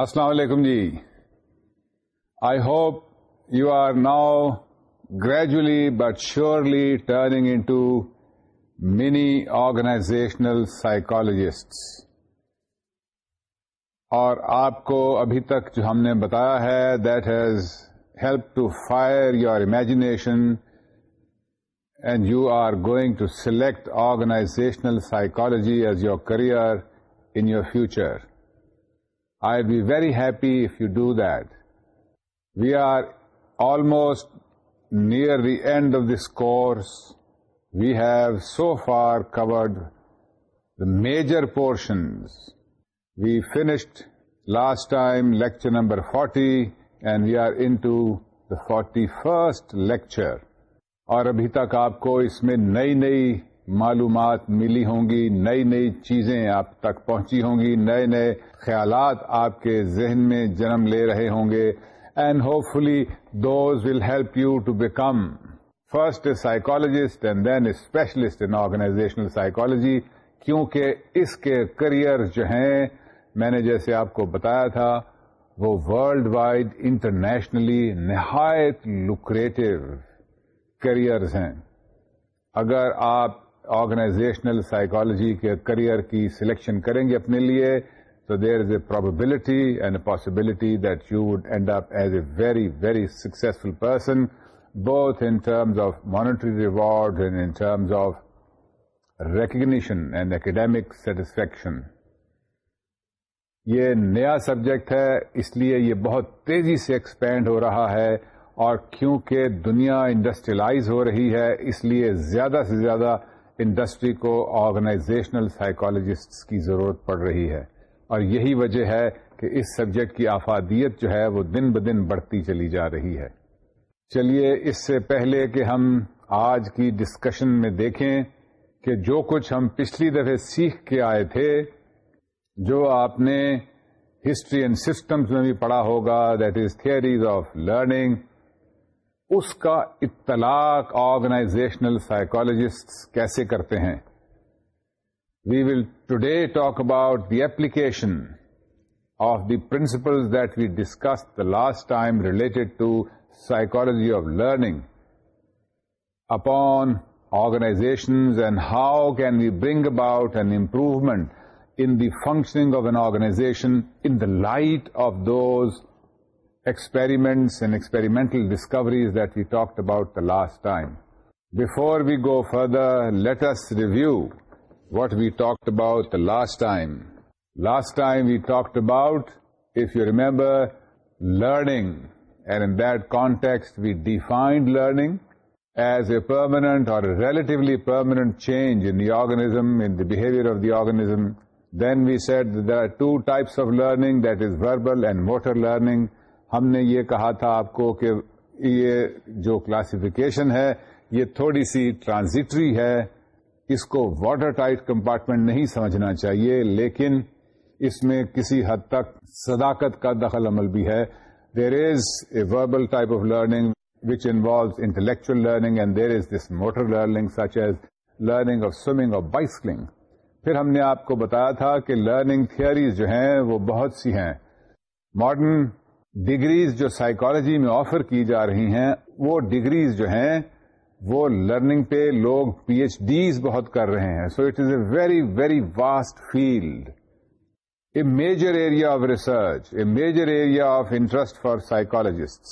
السلام علیکم جی I hope you are now gradually but surely turning into many organisational psychologists اور آپ کو ابھی تک جو ہم نے بتایا ہے that has help to fire your imagination and you are going to select organisational psychology as your career in your future I be very happy if you do that we are almost near the end of this course we have so far covered the major portions we finished last time lecture number forty and we are into forty first lecture اور ابھی تک آپ کو اس میں نئی نئی معلومات ملی ہوں گی نئی نئی چیزیں آپ تک پہنچی ہوں گی نئے نئے خیالات آپ کے ذہن میں جنم لے رہے ہوں گے and hopefully those will help you to become first psychologist and then specialist in organisational psychology کیونکہ اس کے کریئر جو ہیں میں نے جیسے آپ کو بتایا تھا وہ ورلڈ وائڈ انٹرنیشنلی نہایت لوکریٹو کیریئرز ہیں اگر آپ آرگنائزیشنل سائیکالوجی کے کریئر کی سلیکشن کریں گے اپنے لیے تو there is a probability and a possibility that you would end up as a very very successful person both in terms of monetary reward and in terms of recognition and academic satisfaction یہ نیا subject ہے اس لیے یہ بہت تیزی سے expand ہو رہا ہے اور کیونکہ دنیا انڈسٹریلائز ہو رہی ہے اس لیے زیادہ سے زیادہ انڈسٹری کو آرگنائزیشنل سائیکالوجسٹ کی ضرورت پڑ رہی ہے اور یہی وجہ ہے کہ اس سبجیکٹ کی آفادیت جو ہے وہ دن ب دن بڑھتی چلی جا رہی ہے چلیے اس سے پہلے کہ ہم آج کی ڈسکشن میں دیکھیں کہ جو کچھ ہم پچھلی دفعہ سیکھ کے آئے تھے جو آپ نے ہسٹری اینڈ سسٹمز میں بھی پڑھا ہوگا that is theories of learning اس کا اطلاق آرگنائزیشنل سائیکالوجسٹ کیسے کرتے ہیں we will today talk about the application of the principle that we discuss the last time related to psychology of learning upon organisations and how can we bring about an improvement in the functioning of an organization in the light of those experiments and experimental discoveries that we talked about the last time. Before we go further, let us review what we talked about the last time. Last time we talked about, if you remember, learning, and in that context we defined learning as a permanent or a relatively permanent change in the organism, in the behavior of the organism. Then we said that there are two types of learning, that is verbal and motor learning. ہم نے یہ کہا تھا آپ کو کہ یہ جو کلاسیفیکیشن ہے یہ تھوڑی سی ٹرانزٹری ہے اس کو واٹر ٹائٹ کمپارٹمنٹ نہیں سمجھنا چاہیے لیکن اس میں کسی حد تک صداقت کا دخل عمل بھی ہے there is a verbal type of learning which involves intellectual learning and there is this motor learning such as learning of swimming اور بائسکلنگ پھر ہم نے آپ کو بتایا تھا کہ لرننگ تھیئریز جو ہیں وہ بہت سی ہیں ماڈرن ڈگریز جو سائیکالوجی میں آفر کی جا رہی ہیں وہ ڈگریز جو ہیں وہ لرننگ پہ لوگ پی ایچ ڈیز بہت کر رہے ہیں so it is a very very vast field a major area of research a major area of interest for psychologist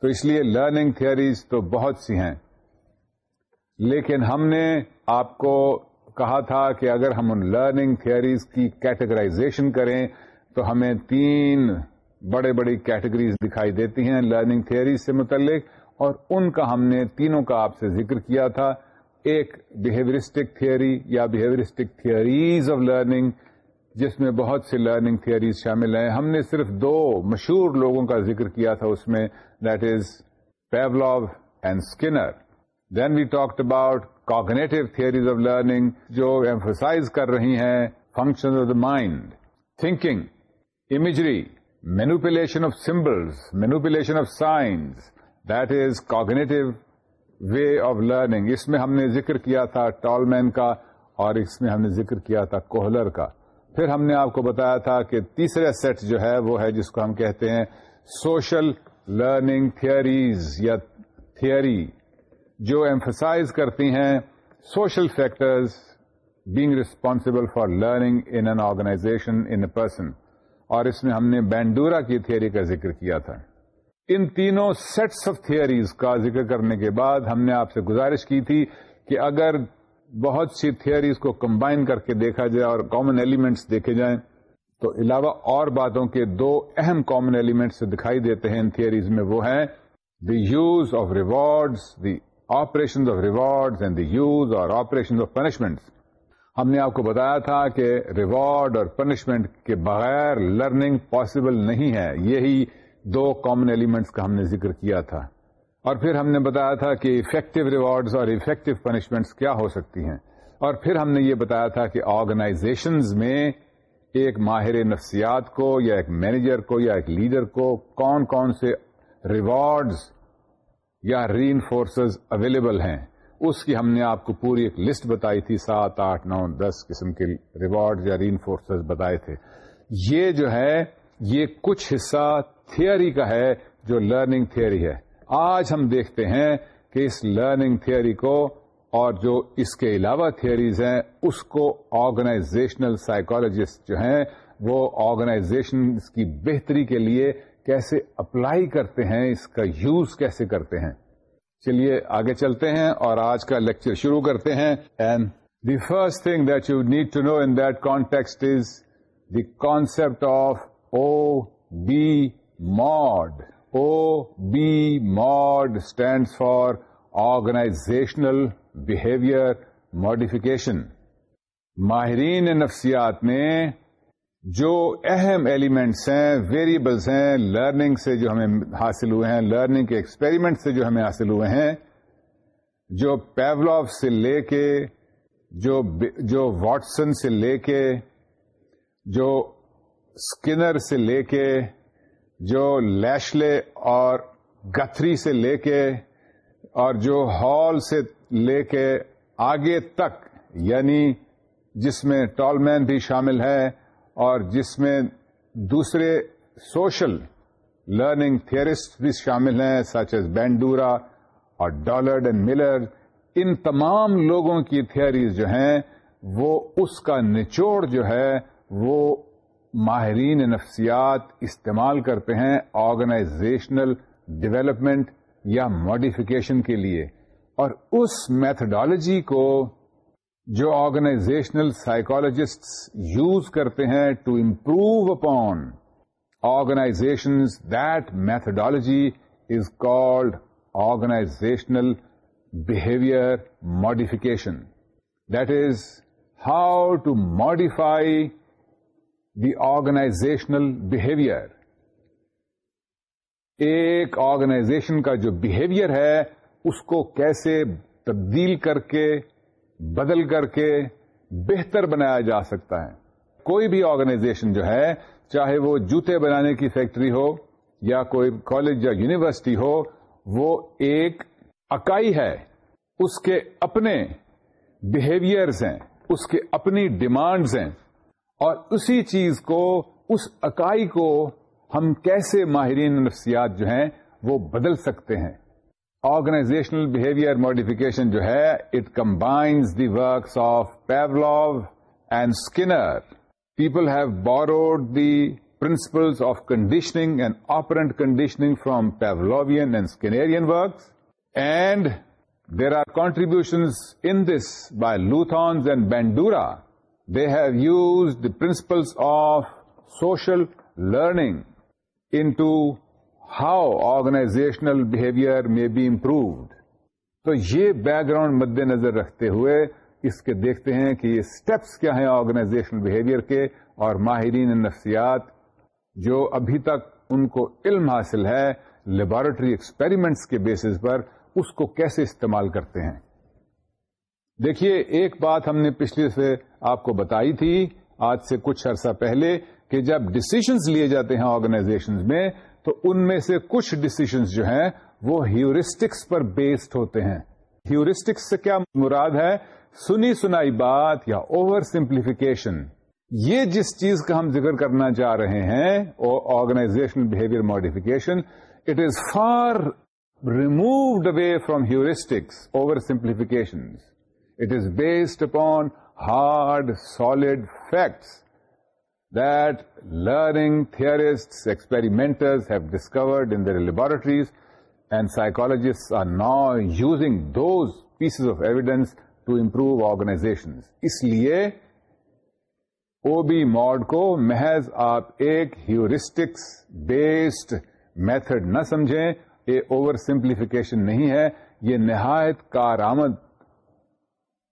تو اس لیے لرننگ تھیئریز تو بہت سی ہیں لیکن ہم نے آپ کو کہا تھا کہ اگر ہم ان لرننگ تھیئریز کی کیٹیگرائزیشن کریں تو ہمیں تین بڑے بڑی کیٹیگریز دکھائی دیتی ہیں لرننگ تھھیریز سے متعلق اور ان کا ہم نے تینوں کا آپ سے ذکر کیا تھا ایک بہیورسٹک تھیوری یا بہیورسٹک تھیئریز آف لرننگ جس میں بہت سی لرننگ تھیئریز شامل ہیں ہم نے صرف دو مشہور لوگوں کا ذکر کیا تھا اس میں that is پیولو and Skinner then we talked about cognitive theories of learning جو ایمفسائز کر رہی ہیں function of the mind thinking imagery manipulation of symbols manipulation of signs, that is cognitive way of learning اس میں ہم نے ذکر کیا تھا ٹال مین کا اور اس میں ہم نے ذکر کیا تھا کوہلر کا پھر ہم نے آپ کو بتایا تھا کہ تیسرے سیٹ جو ہے وہ ہے جس کو ہم کہتے ہیں سوشل لرننگ تھیئریز یا تھیئری جو ایمفسائز کرتی ہیں social factors being responsible for learning in an organization in a person اور اس میں ہم نے بینڈورا کی تھیئری کا ذکر کیا تھا ان تینوں سیٹس آف تھیوریز کا ذکر کرنے کے بعد ہم نے آپ سے گزارش کی تھی کہ اگر بہت سی تھیوریز کو کمبائن کر کے دیکھا جائے اور کامن ایلیمنٹس دیکھے جائیں تو علاوہ اور باتوں کے دو اہم کامن ایلیمنٹس دکھائی دیتے ہیں ان تھیوریز میں وہ ہیں the use of rewards the operation of rewards and the use اور آپریشن آف پنشمنٹس ہم نے آپ کو بتایا تھا کہ ریوارڈ اور پنشمنٹ کے بغیر لرننگ پاسبل نہیں ہے یہی دو کامن ایلیمنٹس کا ہم نے ذکر کیا تھا اور پھر ہم نے بتایا تھا کہ افیکٹو ریوارڈز اور افیکٹو پنشمنٹس کیا ہو سکتی ہیں اور پھر ہم نے یہ بتایا تھا کہ آرگنائزیشنز میں ایک ماہر نفسیات کو یا ایک مینیجر کو یا ایک لیڈر کو کون کون سے ریوارڈز یا ری انفورسز اویلیبل ہیں اس کی ہم نے آپ کو پوری ایک لسٹ بتائی تھی سات آٹھ نو دس قسم کے ریوارڈ یا رین فورسز بتائے تھے یہ جو ہے یہ کچھ حصہ تھیوری کا ہے جو لرننگ تھیئری ہے آج ہم دیکھتے ہیں کہ اس لرننگ تھیوری کو اور جو اس کے علاوہ تھیوریز ہیں اس کو آرگنائزیشنل سائیکالوجسٹ جو ہیں وہ آرگنائزیشن کی بہتری کے لیے کیسے اپلائی کرتے ہیں اس کا یوز کیسے کرتے ہیں چلیے آگے چلتے ہیں اور آج کا لیکچر شروع کرتے ہیں and the first thing that you need to know in that context is the concept of O B mod O B mod stand for organizational behaviour modification ماہرین نفسیات نے جو اہم ایلیمنٹس ہیں ویریبلس ہیں لرننگ سے جو ہمیں حاصل ہوئے ہیں لرننگ کے ایکسپیریمنٹ سے جو ہمیں حاصل ہوئے ہیں جو پیولاف سے لے کے جو جو واٹسن سے لے کے جو اسکنر سے لے کے جو لیشلے اور گتھری سے لے کے اور جو ہال سے لے کے آگے تک یعنی جس میں ٹال مین بھی شامل ہے اور جس میں دوسرے سوشل لرننگ تھیئرسٹ بھی شامل ہیں سچ از بینڈورا اور ڈالرڈ اینڈ ملر ان تمام لوگوں کی تھیوریز جو ہیں وہ اس کا نچوڑ جو ہے وہ ماہرین نفسیات استعمال کرتے ہیں آرگنائزیشنل ڈیولپمنٹ یا ماڈیفکیشن کے لیے اور اس میتھڈالوجی کو جو آرگنائزیشنل سائیکولوجسٹ یوز کرتے ہیں to improve upon organizations that methodology is called organizational behaviour modification that is how to modify the organizational behaviour ایک آرگنائزیشن کا جو بہیویئر ہے اس کو کیسے تبدیل کر کے بدل کر کے بہتر بنایا جا سکتا ہے کوئی بھی آرگنائزیشن جو ہے چاہے وہ جوتے بنانے کی فیکٹری ہو یا کوئی کالج یا یونیورسٹی ہو وہ ایک اکائی ہے اس کے اپنے بہیویئرز ہیں اس کے اپنی ڈیمانڈز ہیں اور اسی چیز کو اس اکائی کو ہم کیسے ماہرین نفسیات جو ہیں وہ بدل سکتے ہیں organizational behavior modification جو ہے, it combines the works of Pavlov and Skinner. People have borrowed the principles of conditioning and operant conditioning from Pavlovian and Skinnerian works, and there are contributions in this by Luthans and Bandura. They have used the principles of social learning into how organizational behaviour میں be improved تو یہ back ground مد نظر رکھتے ہوئے اس کے دیکھتے ہیں کہ یہ اسٹیپس کیا ہیں آرگنائزیشنل بہیویئر کے اور ماہرین نفسیات جو ابھی تک ان کو علم حاصل ہے لیبارٹری ایکسپیریمنٹس کے بیسس پر اس کو کیسے استعمال کرتے ہیں دیکھیے ایک بات ہم نے پچھلے سے آپ کو بتائی تھی آج سے کچھ عرصہ پہلے کہ جب ڈسیزنس لیے جاتے ہیں آرگنائزیشنز میں تو ان میں سے کچھ ڈسیزنس جو ہیں وہ ہیورسٹکس پر بیسڈ ہوتے ہیں ہیورسٹکس سے کیا مراد ہے سنی سنائی بات یا اوور سمپلیفیکیشن یہ جس چیز کا ہم ذکر کرنا چاہ رہے ہیں organizational behaviour modification it is far removed away from heuristics over simplification it is based upon hard solid facts learning theorist experiment have discovered in their laboratories and psychologist are now using those pieces of evidence to improve organizations اس لیے OB mod کو محض آپ ایک heuristics based method نہ سمجھیں یہ over simplification نہیں ہے یہ نہایت کارآمد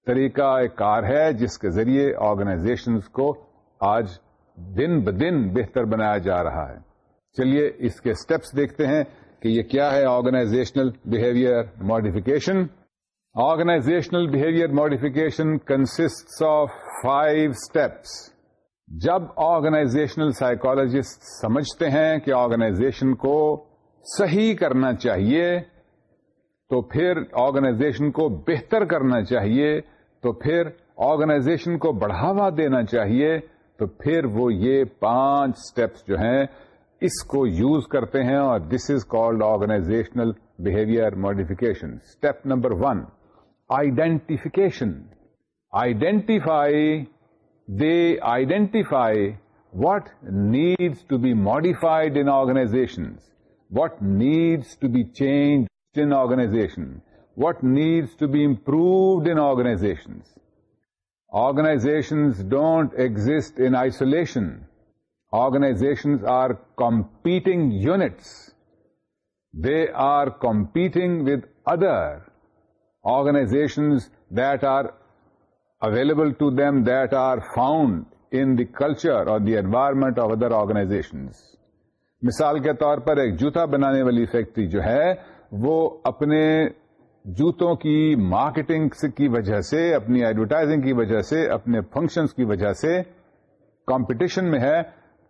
طریقہ کار ہے جس کے ذریعے آرگنازیشنز کو آج دن ب دن بہتر بنایا جا رہا ہے چلیے اس کے اسٹیپس دیکھتے ہیں کہ یہ کیا ہے organizational behaviour modification organizational behaviour modification consist of five steps جب آرگنائزیشنل سائیکولوجسٹ سمجھتے ہیں کہ آرگنائزیشن کو صحیح کرنا چاہیے تو پھر آرگنائزیشن کو بہتر کرنا چاہیے تو پھر آرگنائزیشن کو بڑھاوا دینا چاہیے تو پھر وہ یہ پانچ اسٹیپس جو ہیں اس کو یوز کرتے ہیں اور this is called organizational behaviour modification step number one identification identify they identify what needs to be modified in organization what needs to be change in organization what needs to be improved in organizations don't don't exist in isolation organizations are competing units they are competing with other that that are available to them that are found the the culture اور environment of other organizations مثال کے طور پر ایک جوتا بنانے والی factory جو ہے وہ اپنے جوتوں کی مارکیٹنگ کی وجہ سے اپنی ایڈورٹائزنگ کی وجہ سے اپنے فنکشنز کی وجہ سے کمپٹیشن میں ہے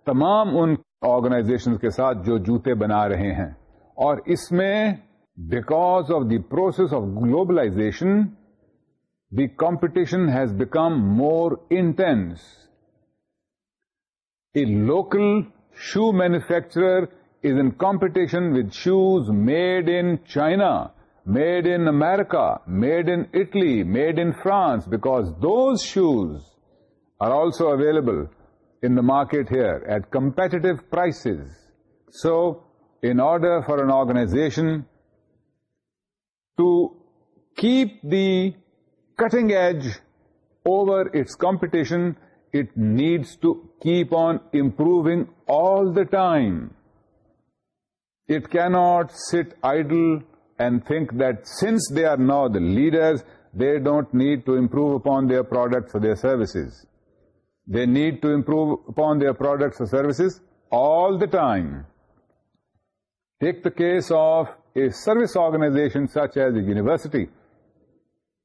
تمام ان آرگنائزیشن کے ساتھ جو جوتے بنا رہے ہیں اور اس میں because of the process of globalization the competition has become more intense a local shoe manufacturer is in competition with shoes made in China made in America, made in Italy, made in France, because those shoes are also available in the market here at competitive prices. So, in order for an organization to keep the cutting edge over its competition, it needs to keep on improving all the time. It cannot sit idle and think that since they are now the leaders, they don't need to improve upon their products or their services. They need to improve upon their products or services all the time. Take the case of a service organization such as a university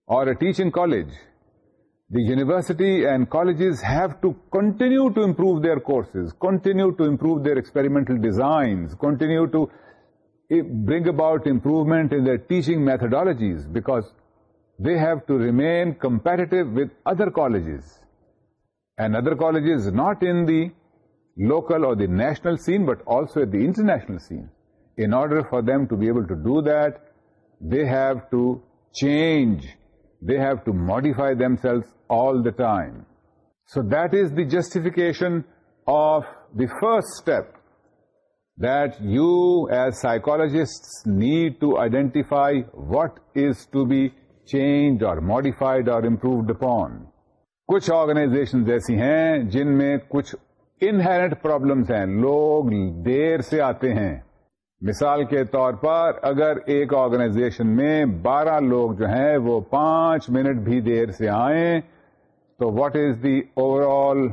or a teaching college. The university and colleges have to continue to improve their courses, continue to improve their experimental designs, continue to bring about improvement in their teaching methodologies, because they have to remain competitive with other colleges, and other colleges not in the local or the national scene but also at the international scene. In order for them to be able to do that, they have to change, they have to modify themselves all the time. So that is the justification of the first step that you as psychologist need to identify what is to be change اور modified اور improved upon کچھ organizations ایسی ہیں جن میں کچھ inherit problems ہیں لوگ دیر سے آتے ہیں مثال کے طور پر اگر ایک آرگنائزیشن میں بارہ لوگ جو ہیں وہ پانچ منٹ بھی دیر سے آئیں تو what is the overall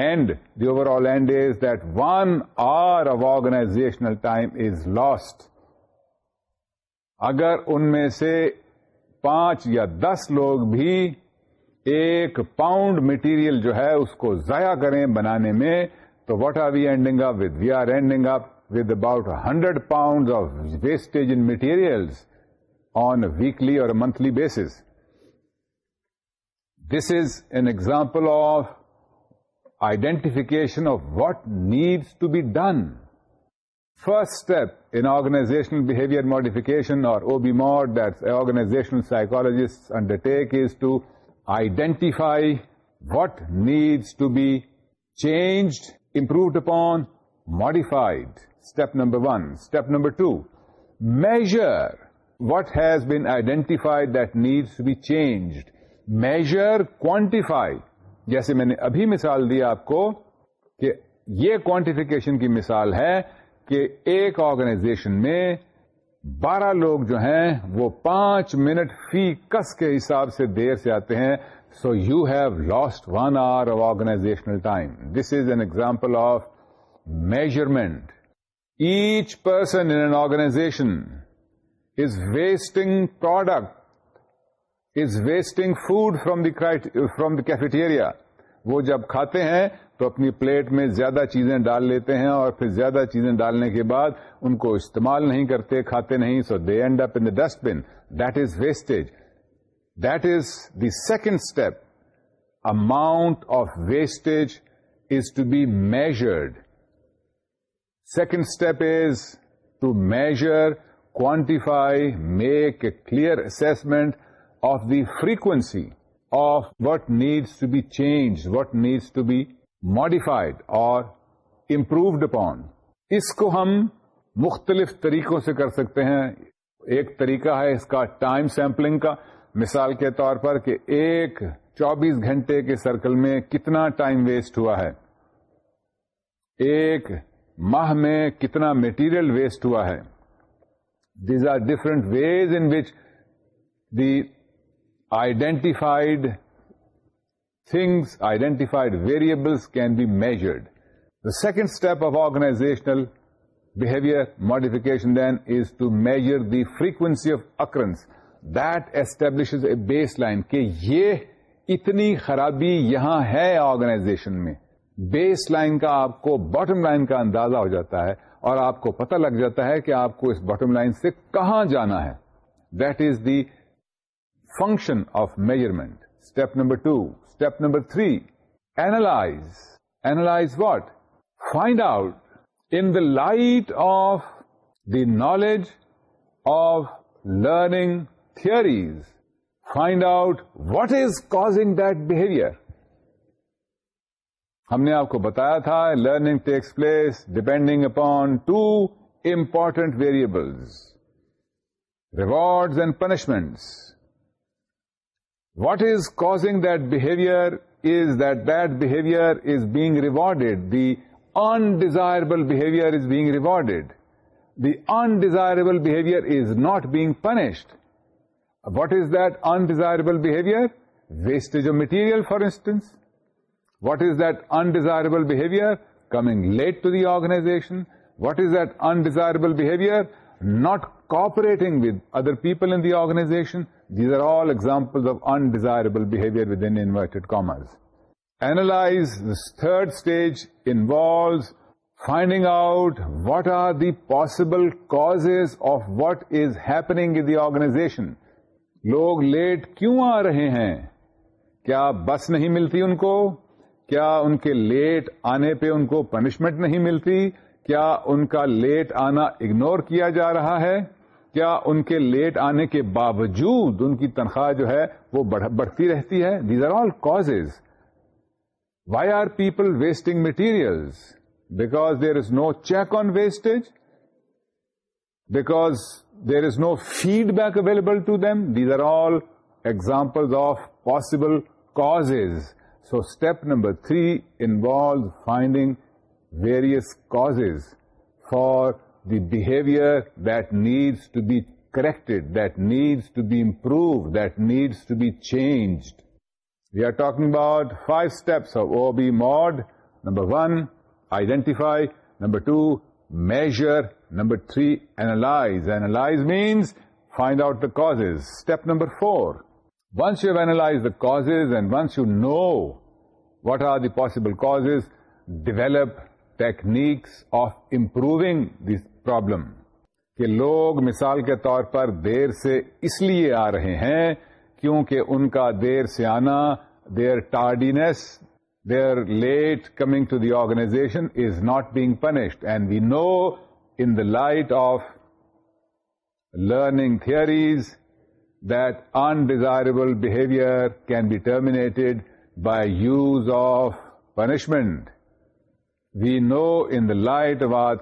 end the overall end is that one hour organizational time is lost اگر ان میں سے پانچ یا دس لوگ بھی ایک پاؤنڈ مٹیریل جو ہے اس کو ضائع کریں بنانے میں تو what are we ending up with we are ending up with about hundred pound of wastage in material on weekly اور monthly basis this is an example of identification of what needs to be done. First step in organizational behavior modification, or OBMOD, that organizational psychologists undertake, is to identify what needs to be changed, improved upon, modified. Step number 1. Step number 2, measure what has been identified that needs to be changed. Measure, quantify جیسے میں نے ابھی مثال دی آپ کو کہ یہ quantification کی مثال ہے کہ ایک آرگنائزیشن میں بارہ لوگ جو ہیں وہ پانچ منٹ فی کس کے حساب سے دیر سے آتے ہیں so you have lost one hour of organizational time this is an example of measurement each person in an organization is wasting product is wasting food from the from the cafeteria وہ جب کھاتے ہیں تو اپنی plate میں زیادہ چیزیں ڈال لیتے ہیں اور پھر زیادہ چیزیں ڈالنے کے بعد ان کو استعمال نہیں کرتے کھاتے نہیں so they end up in the dust bin that is wastage that is the second step amount of waste is to be measured second step is to measure quantify make a clear assessment of the frequency of what needs to be change what needs to be modified اور improved upon اس کو ہم مختلف طریقوں سے کر سکتے ہیں ایک طریقہ ہے اس کا ٹائم سیمپلنگ کا مثال کے طور پر کہ ایک چوبیس گھنٹے کے سرکل میں کتنا ٹائم ویسٹ ہوا ہے ایک ماہ میں کتنا میٹیریل ویسٹ ہوا ہے these are different ways in which the identified things identified variables can be measured second step of of behaviour modification then is to measure the frequency of occurrence that That a baseline کہ یہ اتنی خرابی یہاں ہے organization میں baseline کا آپ کو باٹم لائن کا اندازہ ہو جاتا ہے اور آپ کو پتہ لگ جاتا ہے کہ آپ کو اس باٹم لائن سے کہاں جانا ہے that is the function of measurement step number two step number three analyse analyse what find out in the light of the knowledge of learning theories find out what is causing that behaviour ہم نے آپ کو بتایا تھا learning takes place depending upon two important variables rewards and punishments What is causing that behavior is that that behavior is being rewarded. The undesirable behavior is being rewarded. The undesirable behavior is not being punished. What is that undesirable behavior? Wastage of material, for instance. What is that undesirable behavior? Coming late to the organization. What is that undesirable behavior? Not cooperating with other people in the organization, these are all examples of undesirable behavior within inverted commas. Analyze this third stage involves finding out what are the possible causes of what is happening in the organization. لوگ late کیوں آ رہے ہیں کیا بس نہیں ملتی ان کو کیا ان کے لیٹ آنے پہ ان کو پنشمنٹ نہیں ملتی کیا ان کا لیٹ آنا اگنور کیا جا رہا ہے کیا ان کے لیٹ آنے کے باوجود ان کی تنخواہ جو ہے وہ بڑھتی رہتی ہے these are all cause why are people wasting materials because there is no check on waste because there is no feedback available to them these are all example of possible cause so step number three involve finding various cause for the behavior that needs to be corrected, that needs to be improved, that needs to be changed. We are talking about 5 steps of OB mod. Number 1, identify. Number 2, measure. Number 3, analyze. Analyze means find out the causes. Step number 4, once you have analyzed the causes and once you know what are the possible causes, develop techniques of improving these problem کہ لوگ مثال کے طور پر دیر سے اس لیے آ رہے ہیں کیونکہ ان کا دیر سے آنا دیر tardiness there late coming to the organization is not being punished and we know in the light of learning theories that undesirable behaviour can be terminated by use of punishment we know in the light or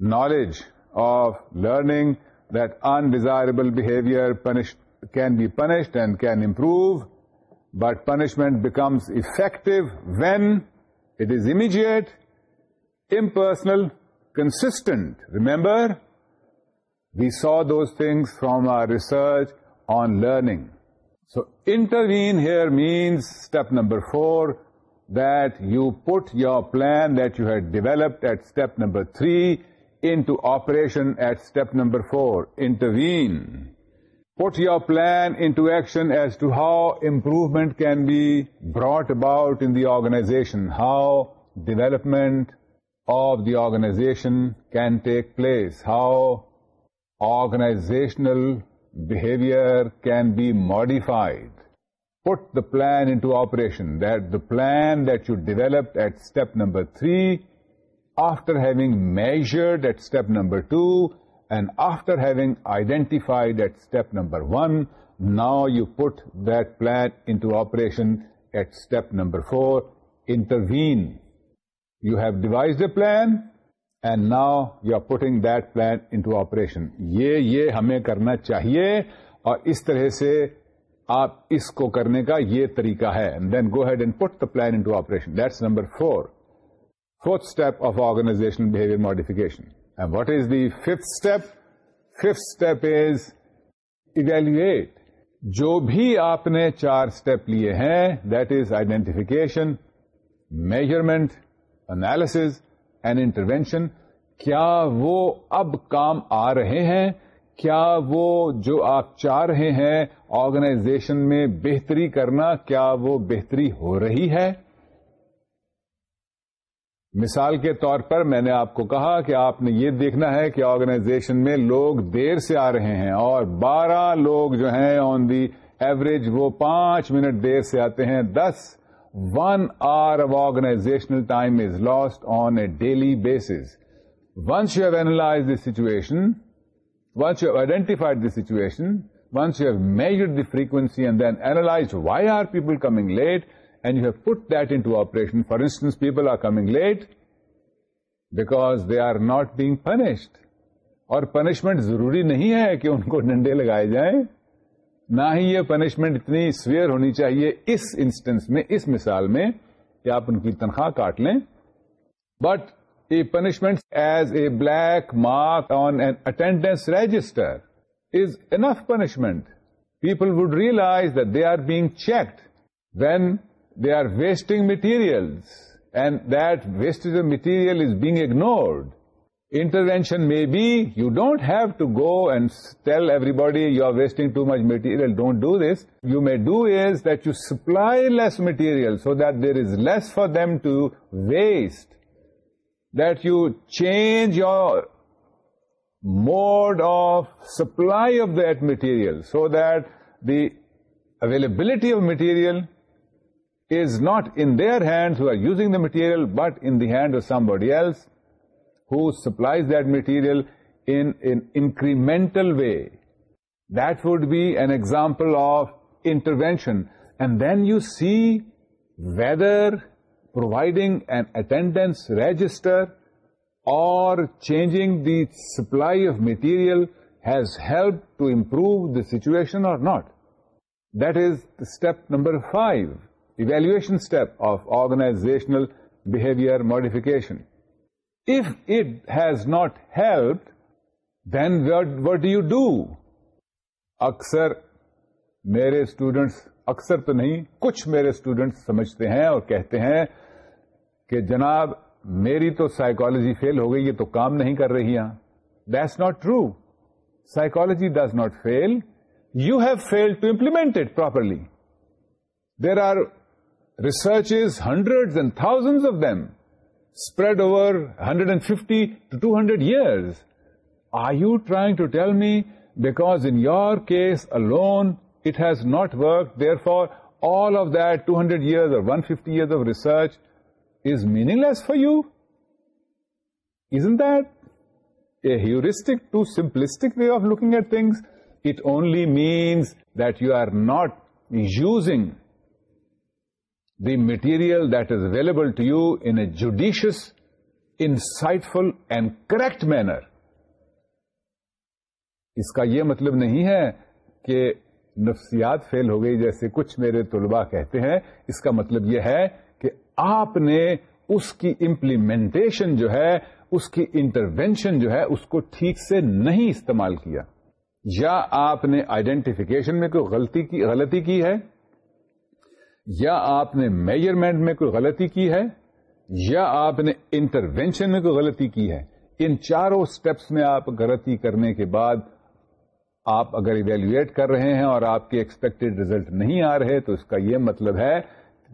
knowledge of learning that undesirable behavior can be punished and can improve, but punishment becomes effective when it is immediate, impersonal, consistent. Remember, we saw those things from our research on learning. So intervene here means, step number 4, that you put your plan that you had developed at step number 3 into operation at step number 4, intervene. Put your plan into action as to how improvement can be brought about in the organization, how development of the organization can take place, how organizational behavior can be modified. Put the plan into operation, that the plan that you developed at step number 3 after having measured at step number two and after having identified at step number one now you put that plan operation at step number four intervene you have devise devised plan and now you are are that plan in to operation یہ یہ ہمیں کرنا چاہیے اور اس طرح سے آپ اس کو کرنے کا یہ طریقہ ہے then go ahead and put the plan into operation that's number four fourth step of آرگنا modification and what is the fifth step fifth step is evaluate جو بھی آپ نے چار اسٹیپ لیے ہیں that is identification measurement analysis and intervention کیا وہ اب کام آ رہے ہیں کیا وہ جو آپ چاہ رہے ہیں آرگنائزیشن میں بہتری کرنا کیا وہ بہتری ہو رہی ہے مثال کے طور پر میں نے آپ کو کہا کہ آپ نے یہ دیکھنا ہے کہ آرگنائزیشن میں لوگ دیر سے آ رہے ہیں اور بارہ لوگ جو ہیں آن دی ایوریج وہ پانچ منٹ دیر سے آتے ہیں this one are organizational time is lost on a daily base once you have analyse the situation once you have identified the situation once you have measure the frequency and then analyse why are people coming late and you have put دیکٹ ان to operation for instance people are come late back they are not being punished اور punishment ضروری نہیں ہے کہ ان کو ڈنڈے لگائے جائیں نہ ہی یہ پنشمنٹ اتنی سویئر ہونی چاہیے اس انسٹنس میں اس مثال میں کہ آپ ان کی تنخواہ کاٹ لیں but a punishment as a black mark on an attendance register is enough punishment people would realise they are being checked when They are wasting materials, and that wastage of material is being ignored. Intervention may be, you don't have to go and tell everybody you are wasting too much material, don't do this. You may do is that you supply less material so that there is less for them to waste. That you change your mode of supply of that material so that the availability of material is not in their hands who are using the material, but in the hand of somebody else who supplies that material in an incremental way. That would be an example of intervention. And then you see whether providing an attendance register or changing the supply of material has helped to improve the situation or not. That is step number 5. Evaluation step of organizational behaviour modification if it has not help then what do اکثر میرے students اکثر تو نہیں کچھ میرے students سمجھتے ہیں اور کہتے ہیں کہ جناب میری تو سائیکالوجی فیل ہو گئی یہ تو کام نہیں کر رہی ہیں that's not true psychology does not fail you have fail to implement it properly there are researches, hundreds and thousands of them, spread over 150 to 200 years. Are you trying to tell me, because in your case alone, it has not worked, therefore all of that 200 years or 150 years of research is meaningless for you? Isn't that a heuristic, too simplistic way of looking at things? It only means that you are not using the material that is available to you in a judicious, insightful and correct and correct manner اس کا یہ مطلب نہیں ہے کہ نفسیات فیل ہو گئی جیسے کچھ میرے طلباء کہتے ہیں اس کا مطلب یہ ہے کہ آپ نے اس کی امپلیمنٹیشن جو ہے اس کی انٹروینشن جو ہے اس کو ٹھیک سے نہیں استعمال کیا یا آپ نے آئیڈینٹیفیکیشن میں کوئی غلطی کی غلطی کی ہے یا آپ نے میجرمنٹ میں کوئی غلطی کی ہے یا آپ نے انٹروینشن میں کوئی غلطی کی ہے ان چاروں سٹیپس میں آپ غلطی کرنے کے بعد آپ اگر ایویلویٹ کر رہے ہیں اور آپ کے ایکسپیکٹڈ ریزلٹ نہیں آ رہے تو اس کا یہ مطلب ہے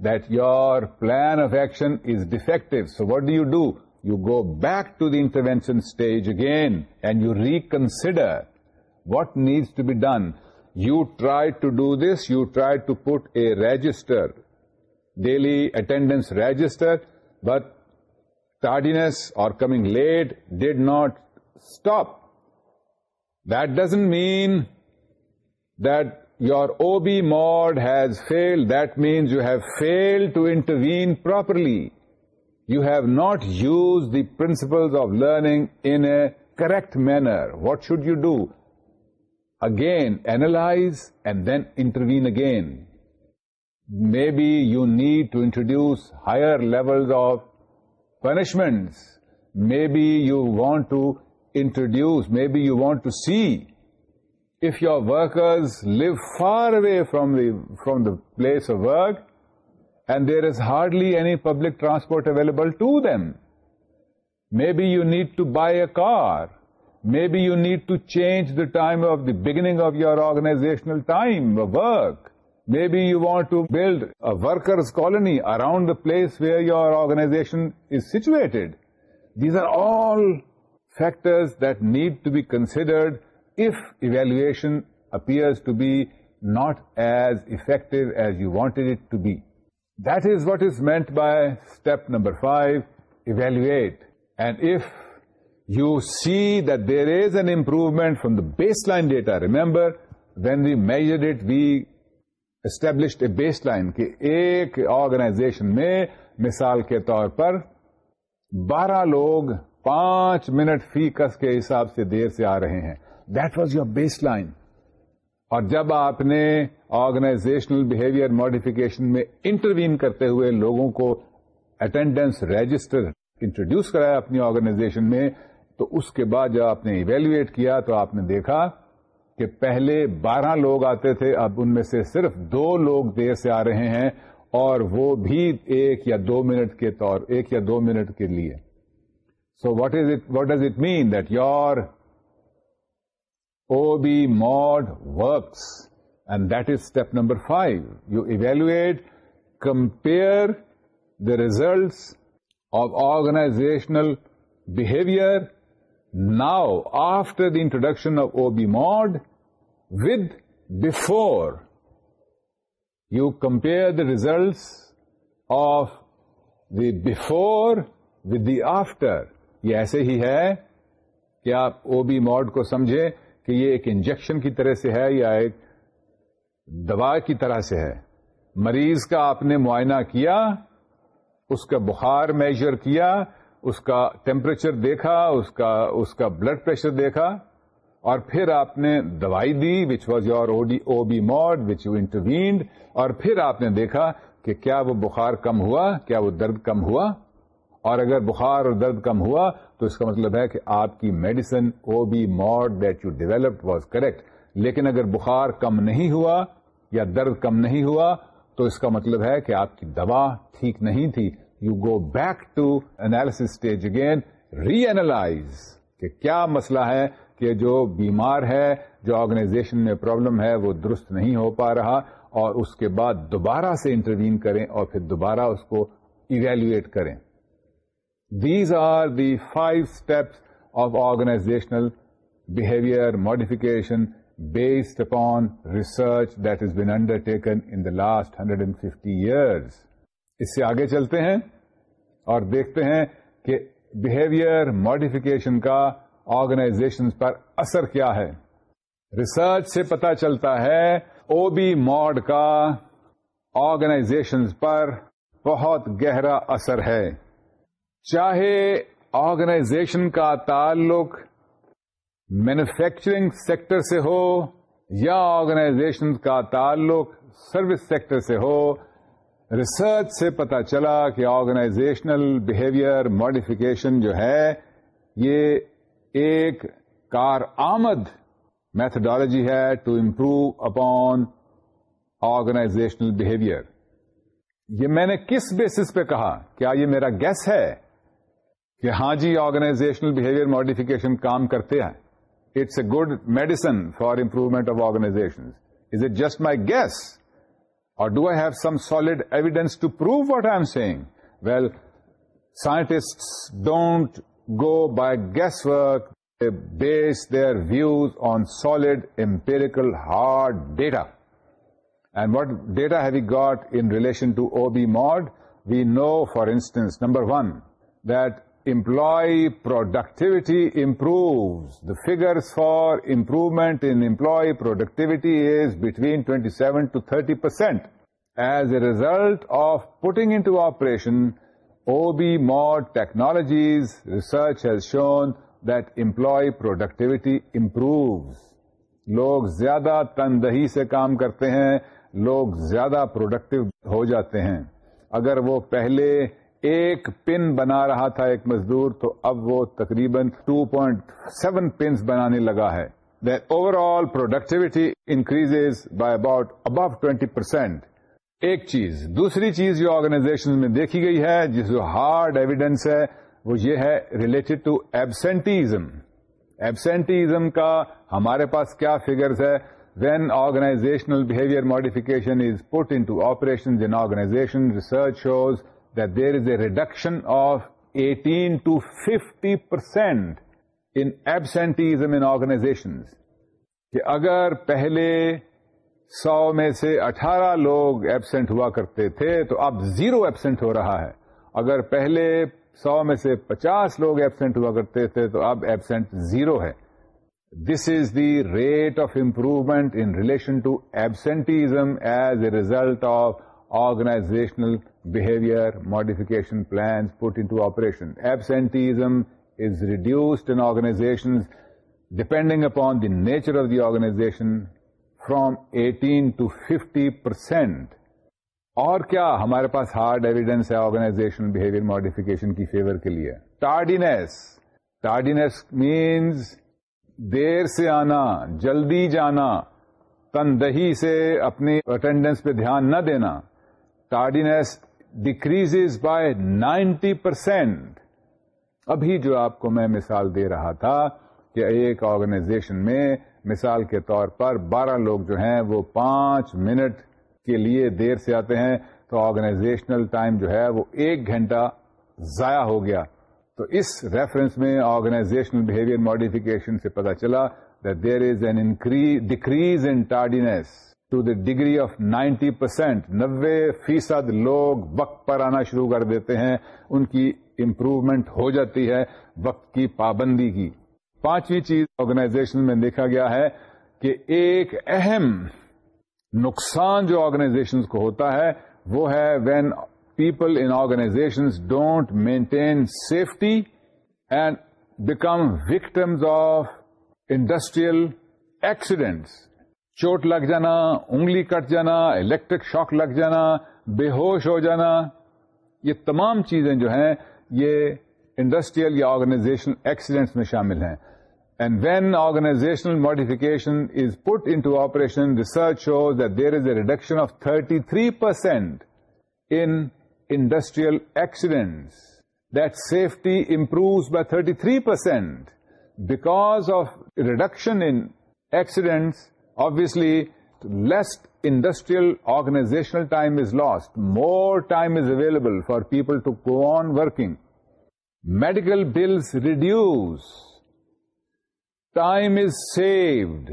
that your plan of action is defective so what do you do you go back to the intervention stage again and you reconsider what what needs to be done You tried to do this, you tried to put a register, daily attendance register, but tardiness or coming late did not stop. That doesn't mean that your OB mod has failed. That means you have failed to intervene properly. You have not used the principles of learning in a correct manner. What should you do? again analyze and then intervene again. Maybe you need to introduce higher levels of punishments. Maybe you want to see if your workers live far away from the place of work and there is hardly any public transport available to them. Maybe you need to buy a car Maybe you need to change the time of the beginning of your organizational time of work. Maybe you want to build a workers' colony around the place where your organization is situated. These are all factors that need to be considered if evaluation appears to be not as effective as you wanted it to be. That is what is meant by step number 5, evaluate. And if you see that there is an improvement from the baseline data. Remember, when we measured it, we established a baseline کہ ایک organization میں مثال کے طور پر بارہ لوگ پانچ minute فی کس کے حساب سے دیر سے آ رہے ہیں that was your baseline اور جب آپ نے آرگنائزیشنل بہیویئر ماڈیفکیشن میں انٹروین کرتے ہوئے لوگوں کو اٹینڈینس رجسٹر انٹروڈیوس کرایا اپنی آرگنائزیشن میں تو اس کے بعد جب آپ نے ایویلویٹ کیا تو آپ نے دیکھا کہ پہلے بارہ لوگ آتے تھے اب ان میں سے صرف دو لوگ دیر سے آ رہے ہیں اور وہ بھی ایک یا دو منٹ کے طور ایک یا دو منٹ کے لیے so what is it what does it mean that your O B mod works and that is step number five you evaluate compare the results of organizational behaviour now after the introduction of O B with with before you compare the results of before with the after یہ ایسے ہی ہے کہ آپ او B mod کو سمجھے کہ یہ ایک انجیکشن کی طرح سے ہے یا ایک دوا کی طرح سے ہے مریض کا آپ نے معائنہ کیا اس کا بخار میجر کیا اس کا ٹیمپریچر دیکھا اس کا اس کا بلڈ پریشر دیکھا اور پھر آپ نے دوائی دی which was your O B mod which you intervened اور پھر آپ نے دیکھا کہ کیا وہ بخار کم ہوا کیا وہ درد کم ہوا اور اگر بخار اور درد کم ہوا تو اس کا مطلب ہے کہ آپ کی medicine O B mod that you develop was correct لیکن اگر بخار کم نہیں ہوا یا درد کم نہیں ہوا تو اس کا مطلب ہے کہ آپ کی دوا ٹھیک نہیں تھی you go back to analysis stage again reanalyse کہ کیا مسئلہ ہے کہ جو بیمار ہے جو آرگنائزیشن میں پرابلم ہے وہ درست نہیں ہو پا رہا اور اس کے بعد دوبارہ سے انٹروین کریں اور پھر دوبارہ اس کو ایویلویٹ کریں these are the five steps of organizational behaviour modification based upon research that is been undertaken in the last hundred and fifty years اس سے آگے چلتے ہیں اور دیکھتے ہیں کہ بہیویئر ماڈیفکیشن کا آرگنائزیشن پر اثر کیا ہے ریسرچ سے پتہ چلتا ہے او بی ماڈ کا آرگنائزیشن پر بہت گہرا اثر ہے چاہے آرگنائزیشن کا تعلق مینوفیکچرنگ سیکٹر سے ہو یا آرگنائزیشن کا تعلق سروس سیکٹر سے ہو ریسرچ سے پتا چلا کہ آرگنائزیشنل بہیویئر ماڈیفکیشن جو ہے یہ ایک کارآمد میتھڈالوجی ہے to improve upon organizational behaviour یہ میں نے کس بیسس پہ کہا کیا یہ میرا گیس ہے کہ ہاں جی آرگنائزیشنل بہیویئر ماڈیفکیشن کام کرتے ہیں it's a good medicine for improvement of organization is it just my guess Or do I have some solid evidence to prove what I'm saying? Well, scientists don't go by guesswork. They base their views on solid, empirical, hard data. And what data have we got in relation to OB mod? We know, for instance, number one, that employee productivity improves The figures for improvement in productivity is between between 27 to 30 percent as a result of putting in to operation O B research technologies research has shown that employee productivity improves لوگ زیادہ تندہی سے کام کرتے ہیں لوگ زیادہ productive ہو جاتے ہیں اگر وہ پہلے ایک پن بنا رہا تھا ایک مزدور تو اب وہ تقریباً 2.7 پوائنٹ پنس بنانے لگا ہے overall productivity increase by about about twenty percent ایک چیز دوسری چیز جو آرگنائزیشن میں دیکھی گئی ہے جس جو ہارڈ ایویڈینس ہے وہ یہ ہے ریلیٹڈ ٹو ایبسینٹیزم ایبسینٹیزم کا ہمارے پاس کیا فیگرز ہے when organizational behaviour modification is put in to operation in organization research shows that there is a reduction of 18 to 50 percent in absenteeism in organizations کہ اگر پہلے سو میں سے اٹھارہ لوگ ایبسینٹ ہوا کرتے تھے تو اب زیرو ایبسینٹ ہو رہا ہے اگر پہلے سو میں سے پچاس لوگ ایبسینٹ ہوا کرتے تھے تو اب ایبسینٹ زیرو ہے this is the rate of improvement in relation to absenteeism as a result of organizational behaviour modification plans fourteen to operation absenteeism is reduced in organization depending upon the nature of the organization from eighteen to fifty percent اور کیا ہمارے پاس hard evidence organization behaviour modification کی favour کے لیے tardiness tardiness means دیر سے آنا جلدی جانا تندہی سے اپنی اٹینڈینس پہ دھیان نہ دینا tardiness decrease by ninety percent ابھی جو آپ کو میں مثال دے رہا تھا کہ ایک آرگنائزیشن میں مثال کے طور پر بارہ لوگ جو ہیں وہ پانچ منٹ کے لیے دیر سے آتے ہیں تو آرگنائزیشنل ٹائم جو ہے وہ ایک گھنٹہ ضائع ہو گیا تو اس ریفرنس میں آرگنائزیشنل بہیویئر ماڈیفکیشن سے پتا چلا there is an decrease in tardiness to the degree of ninety percent نوے فیصد لوگ وقت پر آنا شروع کر دیتے ہیں ان کی امپروومنٹ ہو جاتی ہے وقت کی پابندی کی پانچویں چیز آرگنائزیشن میں دیکھا گیا ہے کہ ایک اہم نقصان جو آرگنائزیشن کو ہوتا ہے وہ ہے when people in organization don't maintain safety and become victims of industrial accidents چوٹ لگ جانا انگلی کٹ جانا الیکٹرک شاک لگ جانا بے ہوش ہو جانا یہ تمام چیزیں جو ہیں یہ انڈسٹریل یا آرگنائزیشنل ایکسیڈینٹس میں شامل ہیں and when organizational modification is put in to operation research shows there is a reduction of thirty three percent in industrial accidents that safety improves by thirty three percent because of reduction in accidents Obviously, less industrial organizational time is lost. More time is available for people to go on working. Medical bills reduce. Time is saved.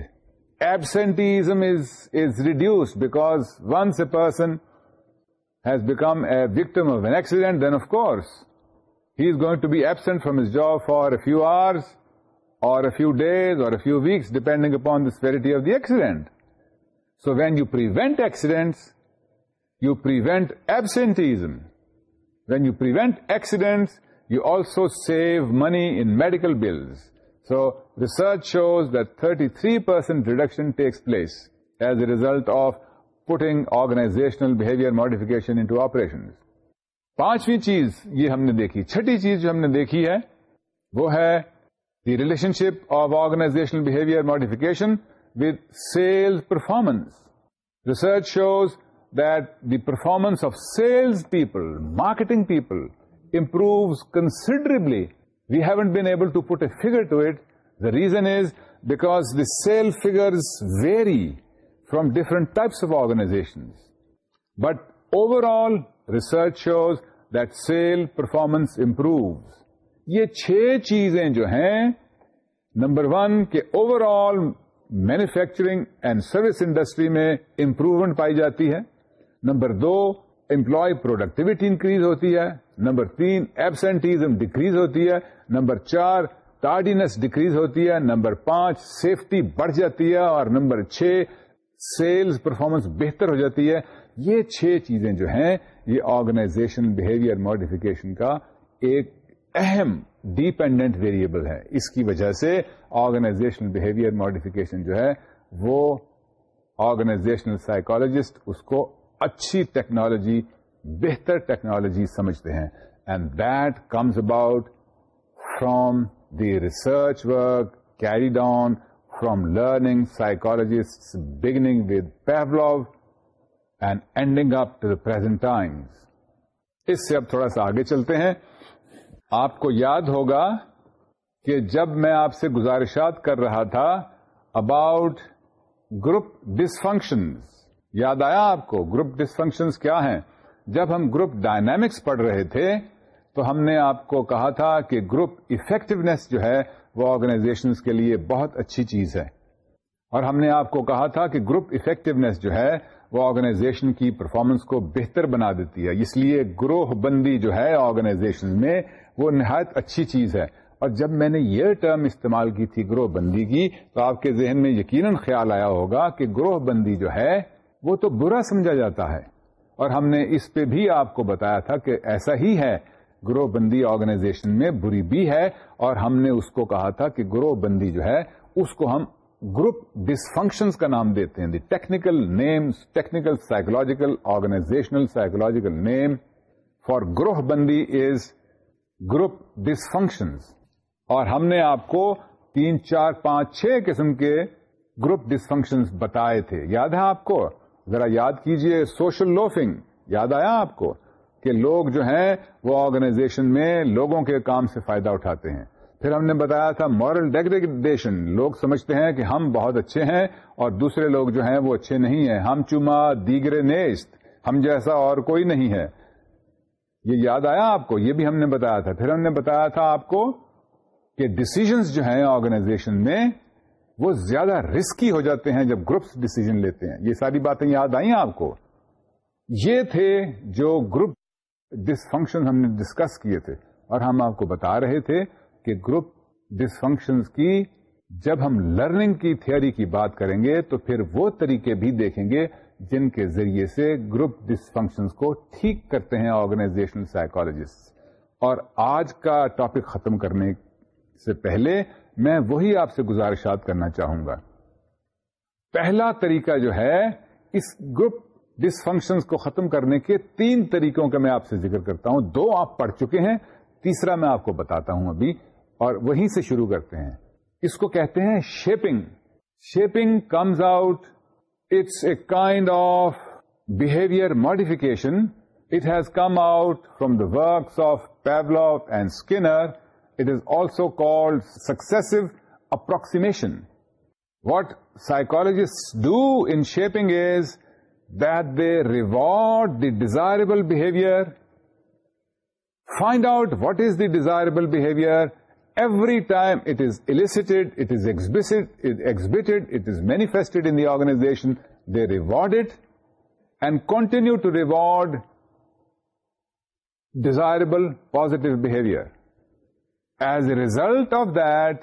Absenteeism is reduced, because once a person has become a victim of an accident, then of course he is going to be absent from his job for a few hours, a few days اور او weeks depending upon disparity of the accident so when you prevent accidents you prevent absenteeism we you prevent accidents you also save money in medical bills so research shows that thirty three percent reduction takes place as a result of putting آرگنا modification in operation پانچویں چیز یہ ہم نے دیكھی چھٹی چیز جو ہم نے دیكھی ہے وہ ہے the relationship of organizational behavior modification with sales performance. Research shows that the performance of salespeople, marketing people, improves considerably. We haven't been able to put a figure to it. The reason is because the sales figures vary from different types of organizations. But overall, research shows that sales performance improves. یہ چھ چیزیں جو ہیں number one کہ overall manufacturing and service industry میں improvement پائی جاتی ہے نمبر دو امپلائی پروڈکٹیوٹی انکریز ہوتی ہے نمبر تین ایبسینٹیزم ڈیکریز ہوتی ہے نمبر چار ٹارڈینس ڈیکریز ہوتی ہے نمبر پانچ سیفٹی بڑھ جاتی ہے اور نمبر چھ سیلز پرفارمنس بہتر ہو جاتی ہے یہ چھ چیزیں جو ہیں یہ آرگنائزیشن بہیویئر ماڈیفکیشن کا ایک اہم ڈیپینڈنٹ ویریبل ہے اس کی وجہ سے آرگنائزیشنل بہیویئر ماڈیفکیشن جو ہے وہ آرگنائزیشنل سائیکولوجسٹ اس کو اچھی ٹیکنالوجی بہتر ٹیکنالوجی سمجھتے ہیں and that comes about from the research work carried on from learning psychologists beginning with پیولاو and ending up to the present times اس سے اب تھوڑا سا آگے چلتے ہیں آپ کو یاد ہوگا کہ جب میں آپ سے گزارشات کر رہا تھا اباؤٹ گروپ ڈسفنکشنز یاد آیا آپ کو گروپ ڈسفنکشنز کیا ہیں جب ہم گروپ ڈائنامکس پڑھ رہے تھے تو ہم نے آپ کو کہا تھا کہ گروپ افیکٹونیس جو ہے وہ آرگنائزیشن کے لیے بہت اچھی چیز ہے اور ہم نے آپ کو کہا تھا کہ گروپ افیکٹونیس جو ہے وہ آرگنائزیشن کی پرفارمنس کو بہتر بنا دیتی ہے اس لیے گروہ بندی جو ہے آرگنائزیشن میں وہ نہایت اچھی چیز ہے اور جب میں نے یہ ٹرم استعمال کی تھی گروہ بندی کی تو آپ کے ذہن میں یقیناً خیال آیا ہوگا کہ گروہ بندی جو ہے وہ تو برا سمجھا جاتا ہے اور ہم نے اس پہ بھی آپ کو بتایا تھا کہ ایسا ہی ہے گروہ بندی آرگنائزیشن میں بری بھی ہے اور ہم نے اس کو کہا تھا کہ گروہ بندی جو ہے اس کو ہم گروپ ڈسفنکشنس کا نام دیتے ہیں the technical names technical psychological organizational psychological name for گروہ بندی از گروپ ڈسفنکشنز اور ہم نے آپ کو تین چار پانچ چھ قسم کے گروپ ڈسفنکشنز بتائے تھے یاد ہے آپ کو ذرا یاد کیجئے سوشل لوفنگ یاد آیا آپ کو کہ لوگ جو ہیں وہ آرگنائزیشن میں لوگوں کے کام سے فائدہ اٹھاتے ہیں پھر ہم نے بتایا تھا مورل ڈیگریڈیشن لوگ سمجھتے ہیں کہ ہم بہت اچھے ہیں اور دوسرے لوگ جو ہیں وہ اچھے نہیں ہیں ہم چما دیگر نیست ہم جیسا اور کوئی نہیں ہے یہ یاد آیا آپ کو یہ بھی ہم نے بتایا تھا پھر ہم نے بتایا تھا آپ کو کہ ڈسیزنس جو ہیں آرگنائزیشن میں وہ زیادہ رسکی ہو جاتے ہیں جب گروپس ڈسیزن لیتے ہیں یہ ساری باتیں یاد آئی آپ کو یہ تھے جو گروپ ڈس فنکشن ہم نے ڈسکس کیے تھے اور ہم آپ کو بتا رہے تھے کہ گروپ ڈسفنکشن کی جب ہم لرننگ کی تھیوری کی بات کریں گے تو پھر وہ طریقے بھی دیکھیں گے جن کے ذریعے سے گروپ ڈسفنکشن کو ٹھیک کرتے ہیں آرگنائزیشنل سائکالوجیسٹ اور آج کا ٹاپک ختم کرنے سے پہلے میں وہی آپ سے گزارشات کرنا چاہوں گا پہلا طریقہ جو ہے اس گروپ ڈس ڈسفنکشن کو ختم کرنے کے تین طریقوں کا میں آپ سے ذکر کرتا ہوں دو آپ پڑھ چکے ہیں تیسرا میں آپ کو بتاتا ہوں ابھی اور وہیں سے شروع کرتے ہیں اس کو کہتے ہیں shaping shaping comes out it's a kind of behaviour modification it has come out from the works of پیولاپ and Skinner it is also called successive approximation what psychologists do in shaping is that they reward the desirable behaviour find out what is the desirable behaviour Every time it is elicited, it is exhibited, it is manifested in the organization, they reward it and continue to reward desirable positive behavior. As a result of that,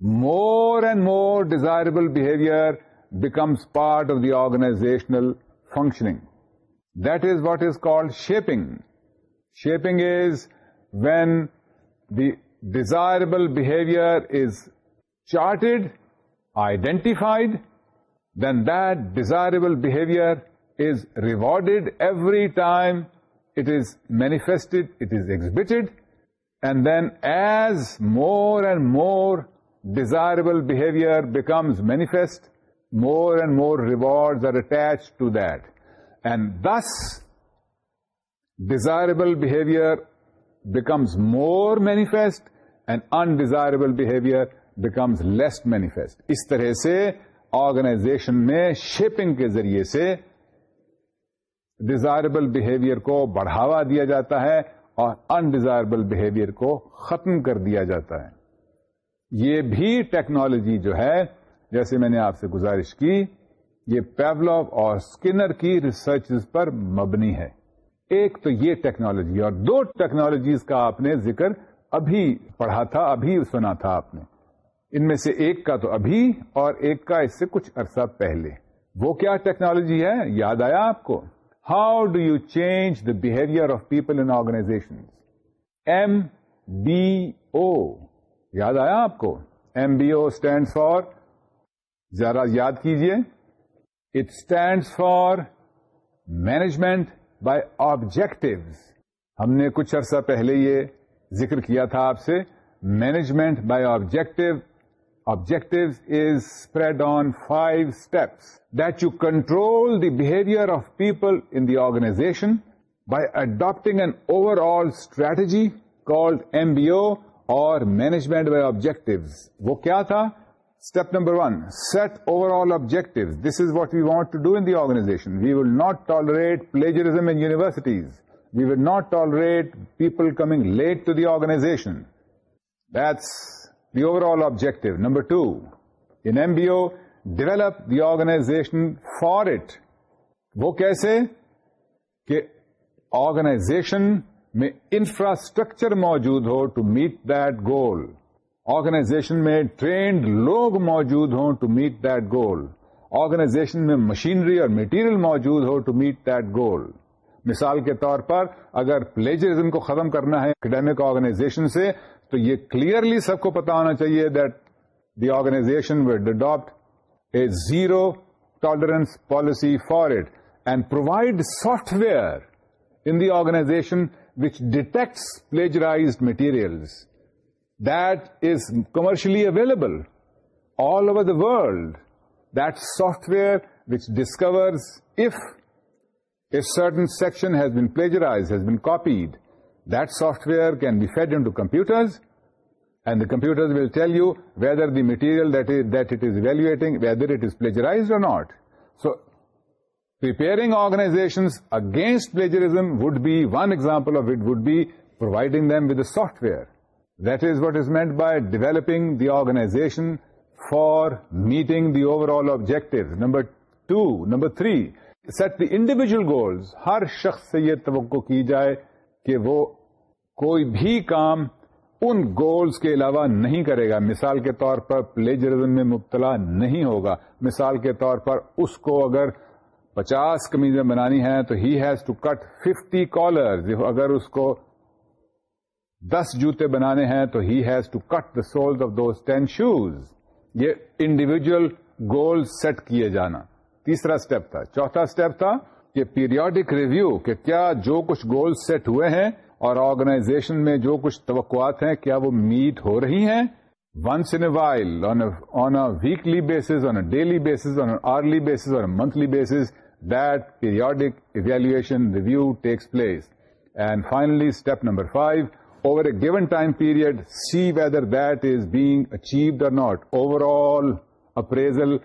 more and more desirable behavior becomes part of the organizational functioning. That is what is called shaping. Shaping is when the desirable behavior is charted, identified, then that desirable behavior is rewarded every time it is manifested, it is exhibited, and then as more and more desirable behavior becomes manifest, more and more rewards are attached to that. And thus, desirable behavior becomes more manifest in undesirable behaviour becomes less manifest اس طرح سے organization میں shaping کے ذریعے سے desirable behaviour کو بڑھاوا دیا جاتا ہے اور انڈیزائربل بہیویئر کو ختم کر دیا جاتا ہے یہ بھی ٹیکنالوجی جو ہے جیسے میں نے آپ سے گزارش کی یہ پیولو اور اسکنر کی ریسرچ پر مبنی ہے ایک تو یہ ٹیکنالوجی اور دو ٹیکنالوجیز کا آپ نے ذکر ابھی پڑھا تھا ابھی سنا تھا آپ نے ان میں سے ایک کا تو ابھی اور ایک کا اس سے کچھ عرصہ پہلے وہ کیا ٹیکنالوجی ہے یاد آیا آپ کو how do you change the behaviour of people in organization M B O یاد آیا آپ کو M B O stand for ذرا یاد کیجیے it stand for management by objective ہم نے کچھ عرصہ پہلے یہ ذکر کیا تھا آپ سے management by objective objective is spread on five steps that you control the behaviour of people in the organization by adapting an overall strategy called او اور مینجمنٹ بائی آبجیکٹو وہ کیا تھا step number one set overall objective this is what we want to do the organization we will not tolerate plagiarism in universities we will not tolerate people coming late to the organization that's the overall objective number two in M B O develop the organization for it وہ کیسے کہ organization میں infrastructure موجود ہو to meet that goal organization میں trained لوگ موجود ہوں to meet that goal organization میں مشینری اور میٹیریل موجود ہو ٹو میٹ دیٹ گول مثال کے طور پر اگر پلیجرزم کو ختم کرنا ہے اکیڈیمک آرگنائزیشن سے تو یہ کلیئرلی سب کو پتا ہونا چاہیے that the organization would adapt a zero tolerance policy for it and provide software in the organization which detects plagiarise material that is commercially available all over the world that software which discovers if If certain section has been plagiarized, has been copied, that software can be fed into computers, and the computers will tell you whether the material that it is evaluating, whether it is plagiarized or not. So, preparing organizations against plagiarism would be, one example of it would be providing them with the software. That is what is meant by developing the organization for meeting the overall objectives. Number 2, number 3, set the individual goals ہر شخص سے یہ توقع کی جائے کہ وہ کوئی بھی کام ان گولز کے علاوہ نہیں کرے گا مثال کے طور پر پلیجرزم میں مبتلا نہیں ہوگا مثال کے طور پر اس کو اگر پچاس کمیزیں بنانی ہیں تو he has to cut fifty collar اگر اس کو دس جوتے بنانے ہیں تو he has to cut the soles of those ten shoes یہ انڈیویجل گول سیٹ کیے جانا تیسرا اسٹیپ تھا چوتھا اسٹیپ تھا کہ پیریوڈک ریویو کہ کیا جو کچھ گول سیٹ ہوئے ہیں اور آرگنائزیشن میں جو کچھ توقعات ہیں کیا وہ میٹ ہو رہی ہیں once in a while on a weekly basis daily base on hourly base monthly basis that periodic evaluation review takes place and finally step number five over a given time period see whether that is being achieved or not overall appraisal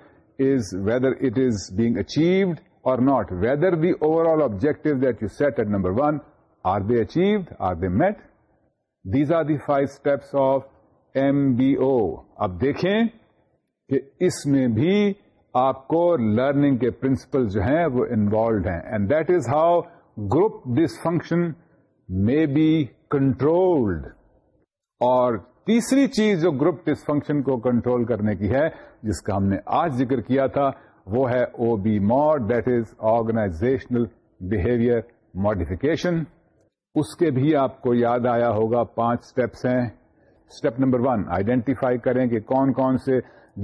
is is being achieved or not whether the overall objective that you set at number one are they achieved are they meet these are the five steps of M B اب دیکھیں کہ اس میں بھی آپ کو learning کے principle جو ہیں وہ انوالوڈ ہیں and that is how group dysfunction may be controlled اور تیسری چیز جو گروپ ڈسفنکشن کو کنٹرول کرنے کی ہے جس کا ہم نے آج ذکر کیا تھا وہ ہے O B mod that is organizational behaviour modification اس کے بھی آپ کو یاد آیا ہوگا پانچ اسٹیپس ہیں اسٹیپ نمبر ون آئیڈینٹیفائی کریں کہ کون کون سے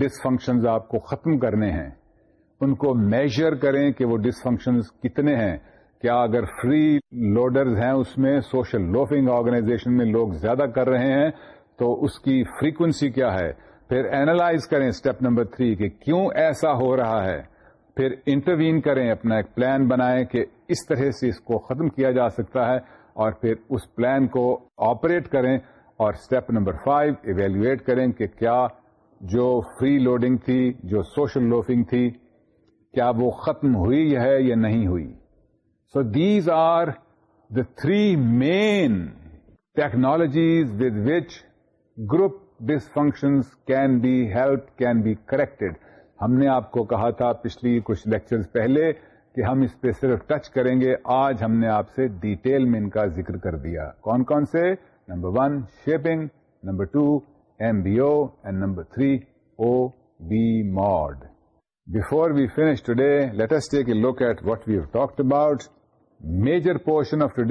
ڈس فنکشنز آپ کو ختم کرنے ہیں ان کو میجر کریں کہ وہ ڈس فنکشنز کتنے ہیں کیا اگر فری لوڈرز ہیں اس میں سوشل لوفنگ آرگنائزیشن میں لوگ زیادہ کر رہے ہیں تو اس کی فریکوینسی کیا ہے پھر اینالائز کریں اسٹیپ نمبر تھری کہ کیوں ایسا ہو رہا ہے پھر انٹروین کریں اپنا ایک پلان بنائیں کہ اس طرح سے اس کو ختم کیا جا سکتا ہے اور پھر اس پلان کو آپریٹ کریں اور اسٹیپ نمبر فائیو ایویلویٹ کریں کہ کیا جو فری لوڈنگ تھی جو سوشل لوفنگ تھی کیا وہ ختم ہوئی ہے یا نہیں ہوئی so these are the three main technologies with which group dysfunctions can be help can be corrected ہم نے آپ کو کہا تھا پچھلی کچھ لیکچرز پہلے کہ ہم اس پہ صرف ٹچ کریں گے آج ہم نے آپ سے ڈیٹیل میں ان کا ذکر کر دیا کون کون سے number one shaping number two M B O and number three O B mod before we finish today let's take a look at what we've talked about major portion of to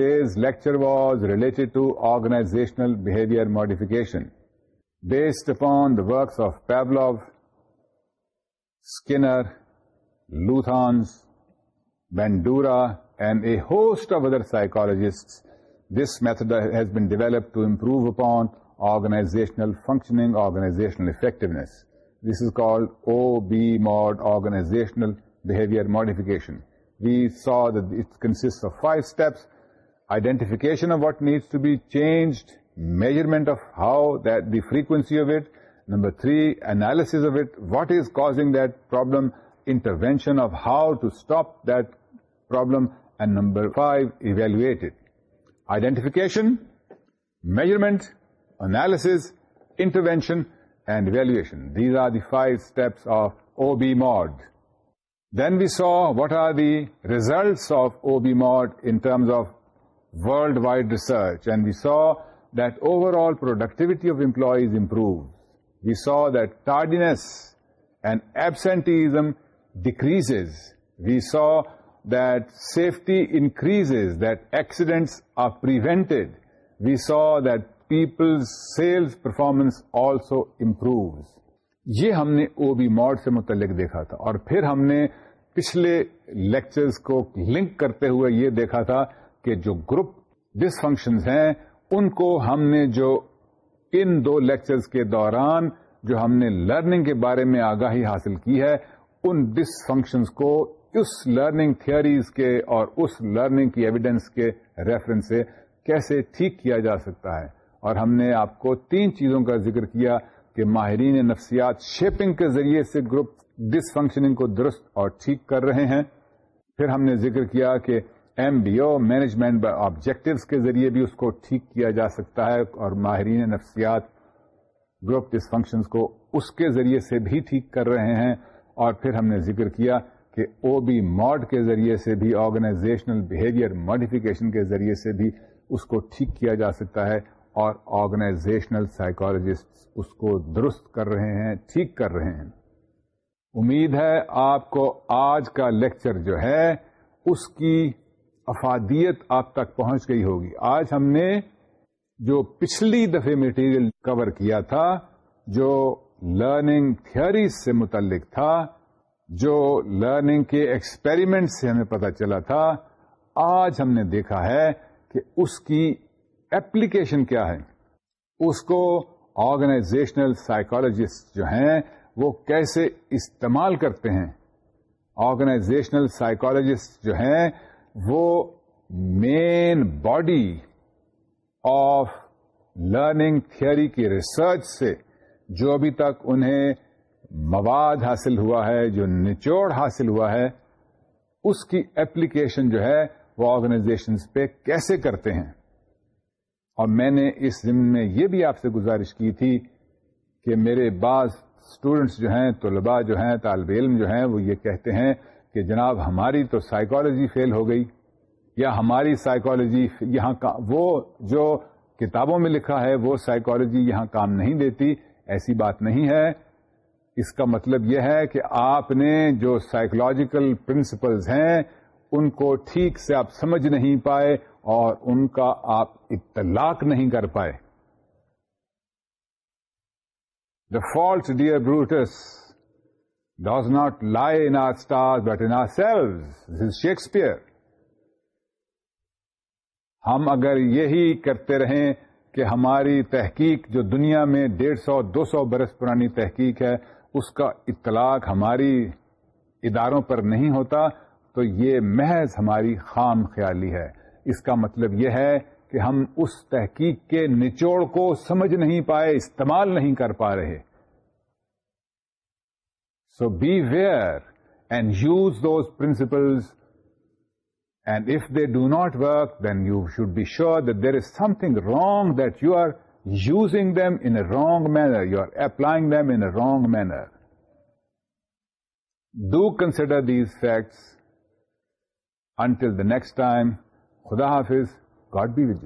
lecture was related to organizational behaviour modification based upon the works of Pavlov, Skinner, Luthans, Bandura, and a host of other psychologists, this method has been developed to improve upon organizational functioning, organizational effectiveness. This is called OBMOD, Organizational Behavior Modification. We saw that it consists of 5 steps: identification of what needs to be changed, measurement of how that the frequency of it, number three, analysis of it, what is causing that problem, intervention of how to stop that problem, and number five, evaluate it. Identification, measurement, analysis, intervention, and evaluation. These are the 5 steps of OBMOD. Then we saw what are the results of OBMOD in terms of worldwide research, and we saw that overall of of employees We we saw that and and decreases. Decrease we saw that safety increase that are are We we saw that people's sales performance also improves یہ ہم نے او B mod سے متعلق دیکھا تھا اور پھر ہم نے پچھلے لیکچرز کو لنک کرتے ہوئے یہ دیکھا تھا کہ جو گروپ فنکشنز ہیں ان کو ہم نے جو ان دو لیکچرز کے دوران جو ہم نے لرننگ کے بارے میں آگاہی حاصل کی ہے ان ڈس فنکشنز کو اس لرننگ تھیئریز کے اور اس لرننگ کی ایویڈینس کے ریفرنس سے کیسے ٹھیک کیا جا سکتا ہے اور ہم نے آپ کو تین چیزوں کا ذکر کیا کہ ماہرین نفسیات شیپنگ کے ذریعے سے گروپ ڈس فنکشننگ کو درست اور ٹھیک کر رہے ہیں پھر ہم نے ذکر کیا کہ M B O management by objectives کے ذریعے بھی اس کو ٹھیک کیا جا سکتا ہے اور ماہرین نفسیات گروپ فنکشنس کو اس کے ذریعے سے بھی ٹھیک کر رہے ہیں اور پھر ہم نے ذکر کیا کہ او بی ماڈ کے ذریعے سے بھی آرگنائزیشنل بہیویئر ماڈیفکیشن کے ذریعے سے بھی اس کو ٹھیک کیا جا سکتا ہے اور آرگنائزیشنل سائیکالوجسٹ اس کو درست کر رہے ہیں ٹھیک کر رہے ہیں امید ہے آپ کو آج کا لیکچر جو ہے اس کی افادیت آپ تک پہنچ گئی ہوگی آج ہم نے جو پچھلی دفعہ میٹیریل کور کیا تھا جو لرننگ تھیوری سے متعلق تھا جو لرننگ کے ایکسپیریمنٹ سے ہمیں پتا چلا تھا آج ہم نے دیکھا ہے کہ اس کی ایپلیکیشن کیا ہے اس کو آرگنائزیشنل سائیکالوجسٹ جو ہیں وہ کیسے استعمال کرتے ہیں آرگنائزیشنل سائیکالوجسٹ جو ہیں وہ main body of learning theory کی ریسرچ سے جو ابھی تک انہیں مواد حاصل ہوا ہے جو نچوڑ حاصل ہوا ہے اس کی اپلیکیشن جو ہے وہ آرگنائزیشنس پہ کیسے کرتے ہیں اور میں نے اس ضمن میں یہ بھی آپ سے گزارش کی تھی کہ میرے بعض اسٹوڈینٹس جو ہیں طلباء جو ہیں طالب علم جو ہیں وہ یہ کہتے ہیں کہ جناب ہماری تو سائیکالوجی فیل ہو گئی یا ہماری سائیکالوجی یہاں کا وہ جو کتابوں میں لکھا ہے وہ سائیکالوجی یہاں کام نہیں دیتی ایسی بات نہیں ہے اس کا مطلب یہ ہے کہ آپ نے جو سائیکولوجیکل پرنسپلز ہیں ان کو ٹھیک سے آپ سمجھ نہیں پائے اور ان کا آپ اطلاق نہیں کر پائے the fault dear Brutus not not lie in our star but in our is Shakespeare ہم اگر یہی کرتے رہیں کہ ہماری تحقیق جو دنیا میں ڈیڑھ سو دو سو برس پرانی تحقیق ہے اس کا اطلاق ہماری اداروں پر نہیں ہوتا تو یہ محض ہماری خام خیالی ہے اس کا مطلب یہ ہے کہ ہم اس تحقیق کے نچوڑ کو سمجھ نہیں پائے استعمال نہیں کر پا رہے So beware and use those principles, and if they do not work, then you should be sure that there is something wrong, that you are using them in a wrong manner, you are applying them in a wrong manner. Do consider these facts. Until the next time, Khuda Hafiz, God be with you.